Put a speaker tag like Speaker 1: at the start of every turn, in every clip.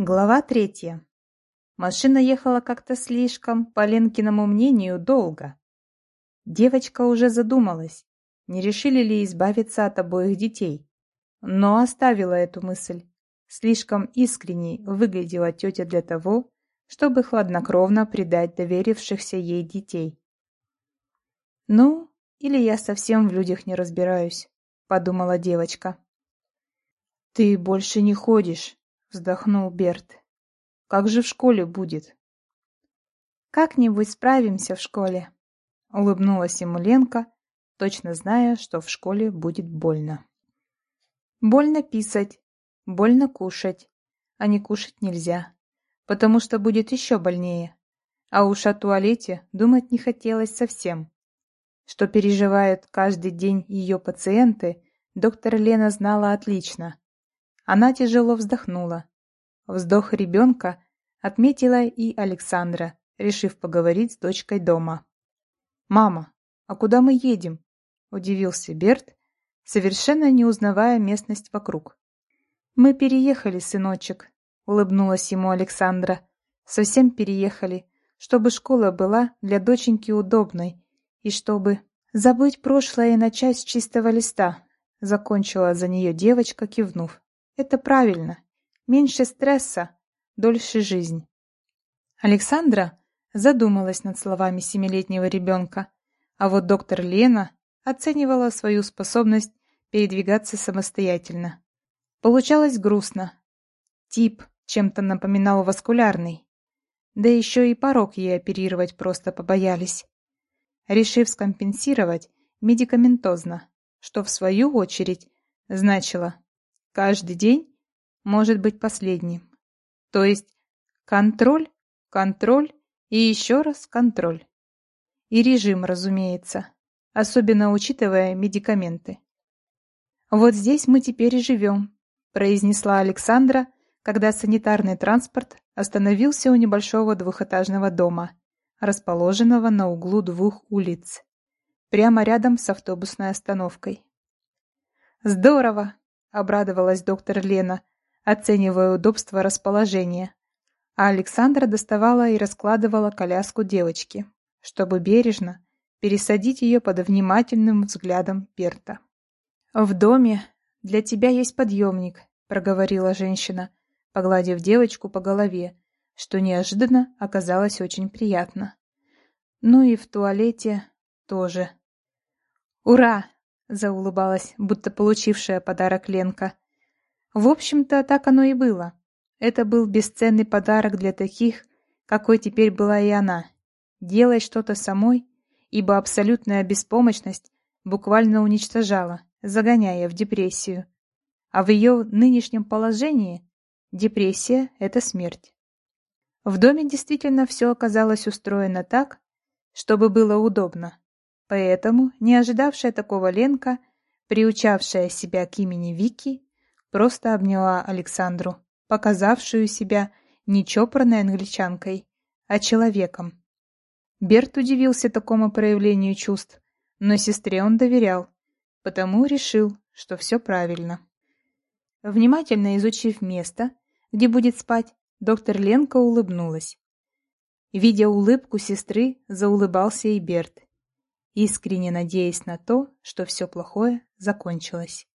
Speaker 1: Глава третья. Машина ехала как-то слишком, по Ленкиному мнению, долго. Девочка уже задумалась, не решили ли избавиться от обоих детей. Но оставила эту мысль. Слишком искренней выглядела тетя для того, чтобы хладнокровно предать доверившихся ей детей. «Ну, или я совсем в людях не разбираюсь», — подумала девочка. «Ты больше не ходишь», — вздохнул Берт. «Как же в школе будет?» «Как-нибудь справимся в школе», — улыбнулась ему Ленка, точно зная, что в школе будет больно. «Больно писать, больно кушать, а не кушать нельзя, потому что будет еще больнее. А уж о туалете думать не хотелось совсем. Что переживают каждый день ее пациенты, доктор Лена знала отлично. Она тяжело вздохнула. Вздох ребенка отметила и Александра, решив поговорить с дочкой дома. «Мама, а куда мы едем?» – удивился Берт, совершенно не узнавая местность вокруг. «Мы переехали, сыночек», – улыбнулась ему Александра. «Совсем переехали, чтобы школа была для доченьки удобной и чтобы забыть прошлое и начать с чистого листа», – закончила за нее девочка, кивнув. Это правильно. Меньше стресса, дольше жизнь. Александра задумалась над словами семилетнего ребенка, а вот доктор Лена оценивала свою способность передвигаться самостоятельно. Получалось грустно. Тип чем-то напоминал васкулярный. Да еще и порог ей оперировать просто побоялись. Решив скомпенсировать медикаментозно, что в свою очередь значило Каждый день может быть последним. То есть контроль, контроль и еще раз контроль. И режим, разумеется, особенно учитывая медикаменты. «Вот здесь мы теперь и живем», – произнесла Александра, когда санитарный транспорт остановился у небольшого двухэтажного дома, расположенного на углу двух улиц, прямо рядом с автобусной остановкой. «Здорово!» — обрадовалась доктор Лена, оценивая удобство расположения. А Александра доставала и раскладывала коляску девочки, чтобы бережно пересадить ее под внимательным взглядом Перта. «В доме для тебя есть подъемник», — проговорила женщина, погладив девочку по голове, что неожиданно оказалось очень приятно. Ну и в туалете тоже. «Ура!» Заулыбалась, будто получившая подарок Ленка. В общем-то, так оно и было. Это был бесценный подарок для таких, какой теперь была и она. Делать что-то самой, ибо абсолютная беспомощность буквально уничтожала, загоняя в депрессию. А в ее нынешнем положении депрессия – это смерть. В доме действительно все оказалось устроено так, чтобы было удобно. Поэтому, не ожидавшая такого Ленка, приучавшая себя к имени Вики, просто обняла Александру, показавшую себя не чопорной англичанкой, а человеком. Берт удивился такому проявлению чувств, но сестре он доверял, потому решил, что все правильно. Внимательно изучив место, где будет спать, доктор Ленка улыбнулась. Видя улыбку сестры, заулыбался и Берт искренне надеясь на то, что все плохое закончилось.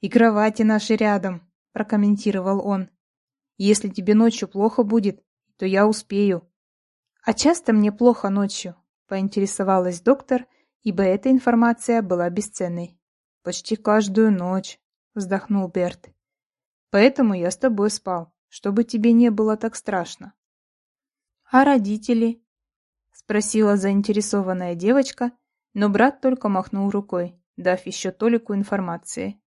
Speaker 1: «И кровати наши рядом», — прокомментировал он. «Если тебе ночью плохо будет, то я успею». «А часто мне плохо ночью?» — поинтересовалась доктор, ибо эта информация была бесценной. «Почти каждую ночь», — вздохнул Берт. «Поэтому я с тобой спал, чтобы тебе не было так страшно». «А родители?» спросила заинтересованная девочка, но брат только махнул рукой, дав еще толику информации.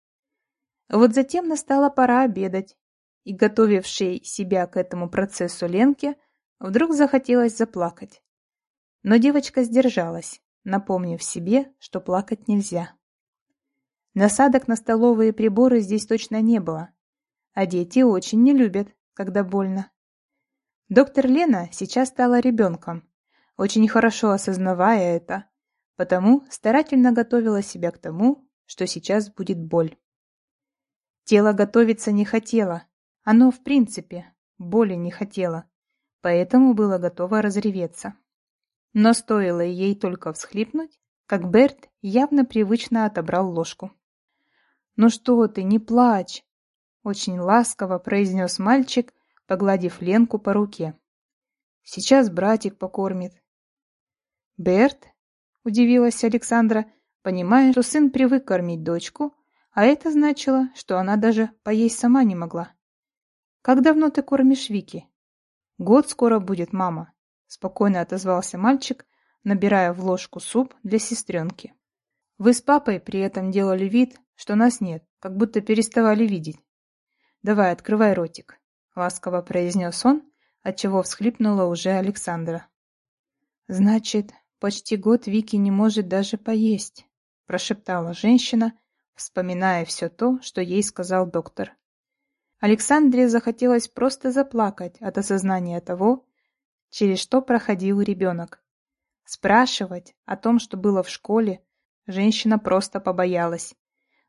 Speaker 1: Вот затем настала пора обедать, и готовившей себя к этому процессу Ленке вдруг захотелось заплакать. Но девочка сдержалась, напомнив себе, что плакать нельзя. Насадок на столовые приборы здесь точно не было, а дети очень не любят, когда больно. Доктор Лена сейчас стала ребенком, очень хорошо осознавая это, потому старательно готовила себя к тому, что сейчас будет боль. Тело готовиться не хотело, оно, в принципе, боли не хотела, поэтому было готово разреветься. Но стоило ей только всхлипнуть, как Берт явно привычно отобрал ложку. «Ну что ты, не плачь!» — очень ласково произнес мальчик, погладив Ленку по руке. «Сейчас братик покормит». «Берт?» — удивилась Александра, понимая, что сын привык кормить дочку, а это значило, что она даже поесть сама не могла. «Как давно ты кормишь Вики?» «Год скоро будет, мама», — спокойно отозвался мальчик, набирая в ложку суп для сестренки. «Вы с папой при этом делали вид, что нас нет, как будто переставали видеть. Давай, открывай ротик», — ласково произнес он, отчего всхлипнула уже Александра. «Значит, почти год Вики не может даже поесть», — прошептала женщина, вспоминая все то, что ей сказал доктор. Александре захотелось просто заплакать от осознания того, через что проходил ребенок. Спрашивать о том, что было в школе, женщина просто побоялась.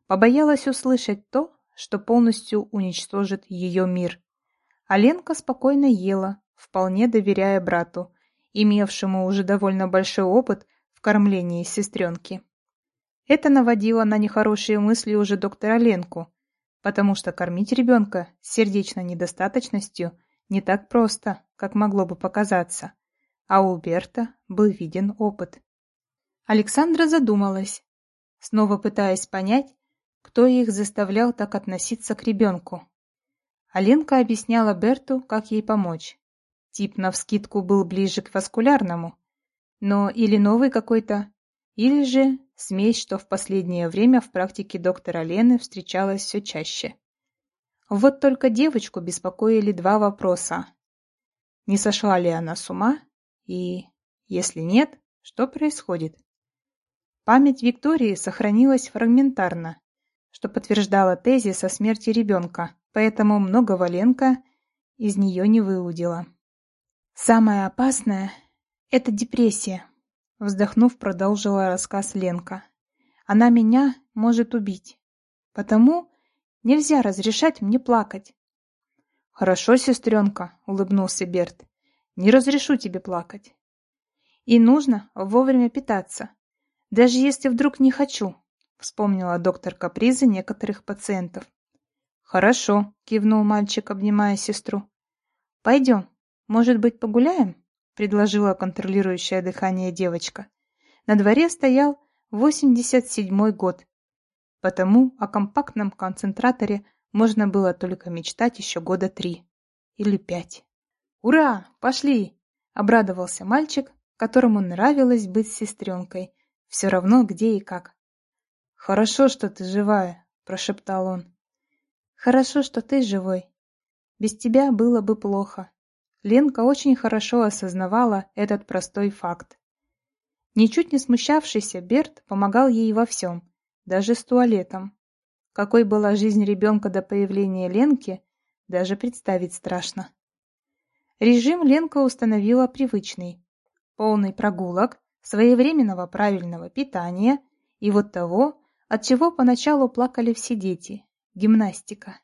Speaker 1: Побоялась услышать то, что полностью уничтожит ее мир. А Ленка спокойно ела, вполне доверяя брату, имевшему уже довольно большой опыт в кормлении сестренки. Это наводило на нехорошие мысли уже доктора Ленку, потому что кормить ребенка с сердечной недостаточностью не так просто, как могло бы показаться, а у Берта был виден опыт. Александра задумалась, снова пытаясь понять, кто их заставлял так относиться к ребенку. Аленка объясняла Берту, как ей помочь. Тип навскидку был ближе к васкулярному, но или новый какой-то, или же смесь, что в последнее время в практике доктора Лены встречалась все чаще. Вот только девочку беспокоили два вопроса. Не сошла ли она с ума? И, если нет, что происходит? Память Виктории сохранилась фрагментарно, что подтверждало тезис о смерти ребенка, поэтому многого Ленка из нее не выудила. Самое опасное – это депрессия. Вздохнув, продолжила рассказ Ленка. Она меня может убить. Потому нельзя разрешать мне плакать. Хорошо, сестренка, улыбнулся Берт. Не разрешу тебе плакать. И нужно вовремя питаться. Даже если вдруг не хочу, вспомнила доктор капризы некоторых пациентов. Хорошо, кивнул мальчик, обнимая сестру. Пойдем, может быть, погуляем? предложила контролирующее дыхание девочка. На дворе стоял 87-й год, потому о компактном концентраторе можно было только мечтать еще года три или пять. «Ура! Пошли!» — обрадовался мальчик, которому нравилось быть сестренкой, все равно где и как. «Хорошо, что ты живая», — прошептал он. «Хорошо, что ты живой. Без тебя было бы плохо», Ленка очень хорошо осознавала этот простой факт. Ничуть не смущавшийся Берт помогал ей во всем, даже с туалетом. Какой была жизнь ребенка до появления Ленки, даже представить страшно. Режим Ленка установила привычный. Полный прогулок, своевременного правильного питания и вот того, от чего поначалу плакали все дети – гимнастика.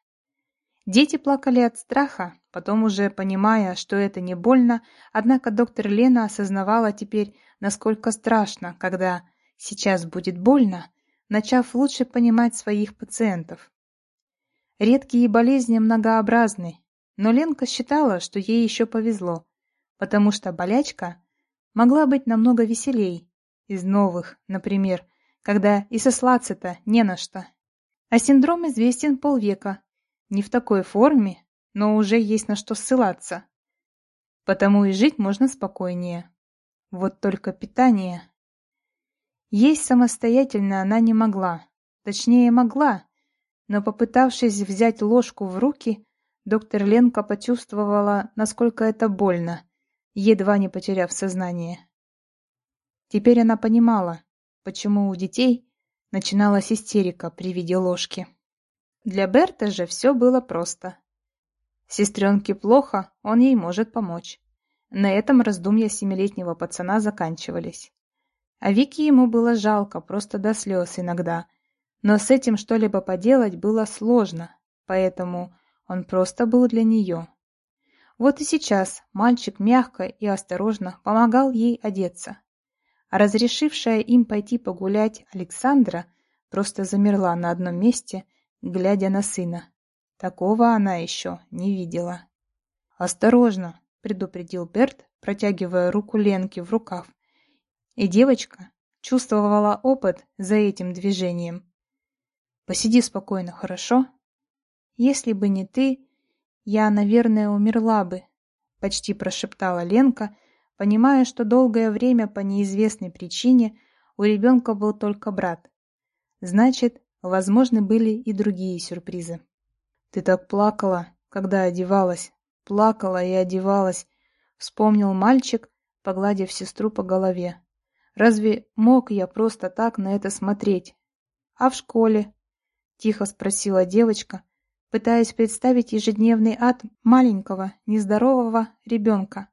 Speaker 1: Дети плакали от страха, потом уже понимая, что это не больно, однако доктор Лена осознавала теперь, насколько страшно, когда сейчас будет больно, начав лучше понимать своих пациентов. Редкие болезни многообразны, но Ленка считала, что ей еще повезло, потому что болячка могла быть намного веселей, из новых, например, когда и сослаться-то не на что. А синдром известен полвека, не в такой форме, но уже есть на что ссылаться. Потому и жить можно спокойнее. Вот только питание... Есть самостоятельно она не могла. Точнее, могла. Но попытавшись взять ложку в руки, доктор Ленка почувствовала, насколько это больно, едва не потеряв сознание. Теперь она понимала, почему у детей начиналась истерика при виде ложки. Для Берта же все было просто. Сестренке плохо, он ей может помочь. На этом раздумья семилетнего пацана заканчивались. А Вики ему было жалко, просто до слез иногда. Но с этим что-либо поделать было сложно, поэтому он просто был для нее. Вот и сейчас мальчик мягко и осторожно помогал ей одеться. А разрешившая им пойти погулять Александра просто замерла на одном месте, глядя на сына. Такого она еще не видела. «Осторожно!» — предупредил Берт, протягивая руку Ленке в рукав. И девочка чувствовала опыт за этим движением. «Посиди спокойно, хорошо?» «Если бы не ты, я, наверное, умерла бы», — почти прошептала Ленка, понимая, что долгое время по неизвестной причине у ребенка был только брат. Значит, возможны были и другие сюрпризы. «Ты так плакала, когда одевалась, плакала и одевалась», — вспомнил мальчик, погладив сестру по голове. «Разве мог я просто так на это смотреть? А в школе?» — тихо спросила девочка, пытаясь представить ежедневный ад маленького, нездорового ребенка.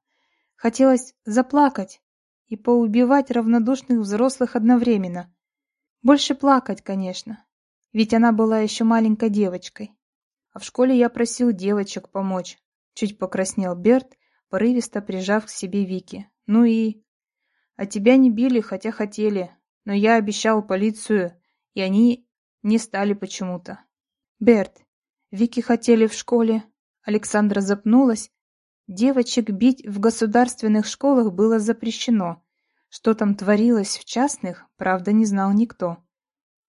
Speaker 1: Хотелось заплакать и поубивать равнодушных взрослых одновременно. Больше плакать, конечно, ведь она была еще маленькой девочкой. А в школе я просил девочек помочь. Чуть покраснел Берт, порывисто прижав к себе Вики. Ну и... А тебя не били, хотя хотели. Но я обещал полицию, и они не стали почему-то. Берт, Вики хотели в школе. Александра запнулась. Девочек бить в государственных школах было запрещено. Что там творилось в частных, правда, не знал никто.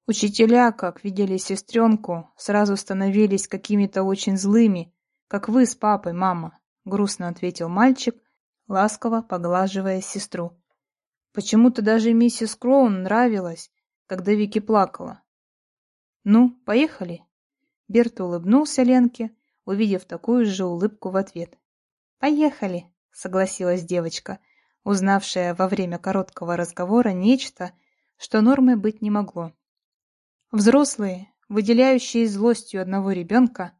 Speaker 1: Учителя, как видели сестренку, сразу становились какими-то очень злыми, как вы с папой, мама, — грустно ответил мальчик, ласково поглаживая сестру. Почему-то даже миссис Кроун нравилась, когда Вики плакала. «Ну, поехали?» Берт улыбнулся Ленке, увидев такую же улыбку в ответ. «Поехали!» — согласилась девочка, узнавшая во время короткого разговора нечто, что нормой быть не могло. Взрослые, выделяющие злостью одного ребенка,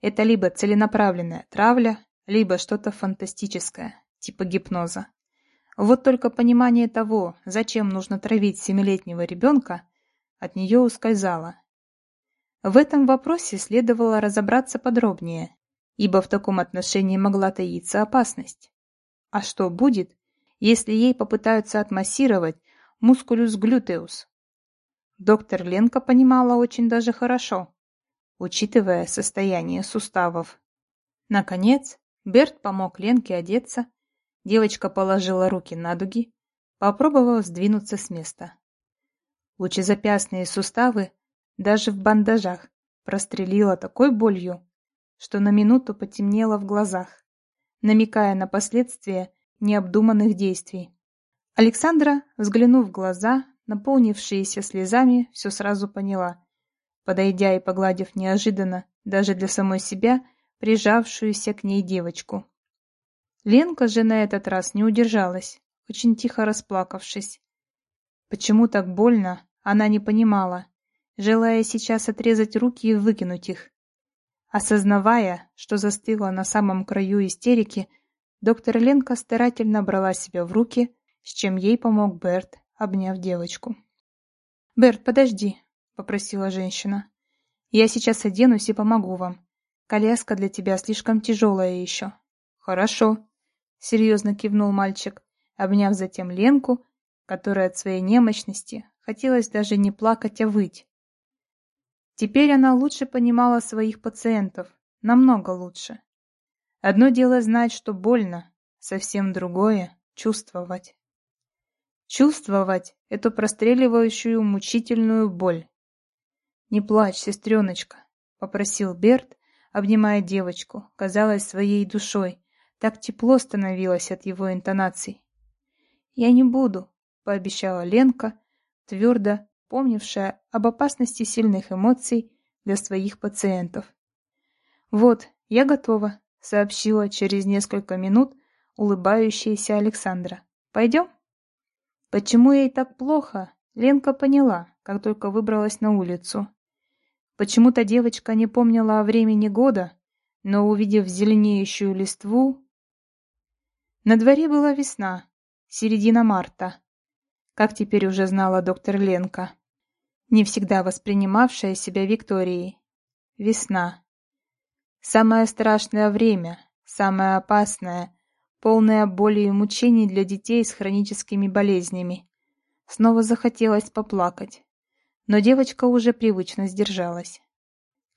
Speaker 1: это либо целенаправленная травля, либо что-то фантастическое, типа гипноза. Вот только понимание того, зачем нужно травить семилетнего ребенка, от нее ускользало. В этом вопросе следовало разобраться подробнее, ибо в таком отношении могла таиться опасность. А что будет, если ей попытаются отмассировать мускулюс глютеус, доктор Ленка понимала очень даже хорошо, учитывая состояние суставов. Наконец, Берт помог Ленке одеться, девочка положила руки на дуги, попробовав сдвинуться с места. Лучезапястные суставы даже в бандажах прострелила такой болью, что на минуту потемнело в глазах, намекая на последствия необдуманных действий. Александра, взглянув в глаза, наполнившиеся слезами, все сразу поняла. Подойдя и погладив неожиданно, даже для самой себя, прижавшуюся к ней девочку. Ленка же на этот раз не удержалась, очень тихо расплакавшись. Почему так больно, она не понимала, желая сейчас отрезать руки и выкинуть их. Осознавая, что застыла на самом краю истерики, доктор Ленка старательно брала себя в руки, с чем ей помог Берт, обняв девочку. «Берт, подожди», — попросила женщина. «Я сейчас оденусь и помогу вам. Коляска для тебя слишком тяжелая еще». «Хорошо», — серьезно кивнул мальчик, обняв затем Ленку, которая от своей немощности хотелось даже не плакать, а выть. Теперь она лучше понимала своих пациентов, намного лучше. Одно дело знать, что больно, совсем другое — чувствовать. Чувствовать эту простреливающую мучительную боль. «Не плачь, сестреночка», — попросил Берт, обнимая девочку, казалось, своей душой. Так тепло становилось от его интонаций. «Я не буду», — пообещала Ленка, твердо помнившая об опасности сильных эмоций для своих пациентов. «Вот, я готова», — сообщила через несколько минут улыбающаяся Александра. «Пойдем?» Почему ей так плохо, Ленка поняла, как только выбралась на улицу. Почему-то девочка не помнила о времени года, но, увидев зеленеющую листву... На дворе была весна, середина марта, как теперь уже знала доктор Ленка, не всегда воспринимавшая себя Викторией. Весна. Самое страшное время, самое опасное, полное боли и мучений для детей с хроническими болезнями. Снова захотелось поплакать, но девочка уже привычно сдержалась.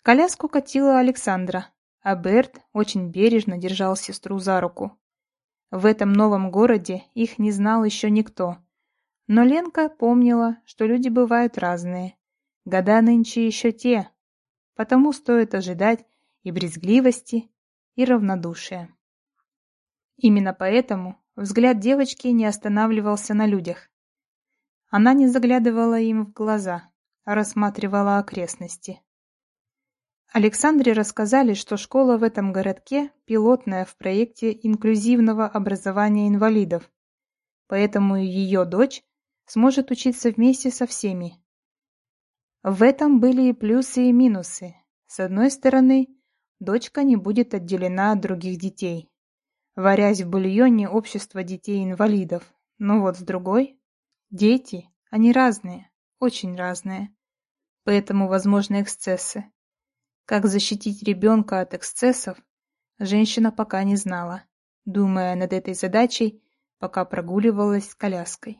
Speaker 1: Коляску катила Александра, а Берт очень бережно держал сестру за руку. В этом новом городе их не знал еще никто. Но Ленка помнила, что люди бывают разные. Года нынче еще те, потому стоит ожидать и брезгливости, и равнодушия. Именно поэтому взгляд девочки не останавливался на людях. Она не заглядывала им в глаза, а рассматривала окрестности. Александре рассказали, что школа в этом городке пилотная в проекте инклюзивного образования инвалидов, поэтому ее дочь сможет учиться вместе со всеми. В этом были и плюсы, и минусы. С одной стороны, дочка не будет отделена от других детей, варясь в бульоне общества детей-инвалидов. Но вот с другой, дети, они разные, очень разные, поэтому возможны эксцессы. Как защитить ребенка от эксцессов, женщина пока не знала, думая над этой задачей, пока прогуливалась с коляской.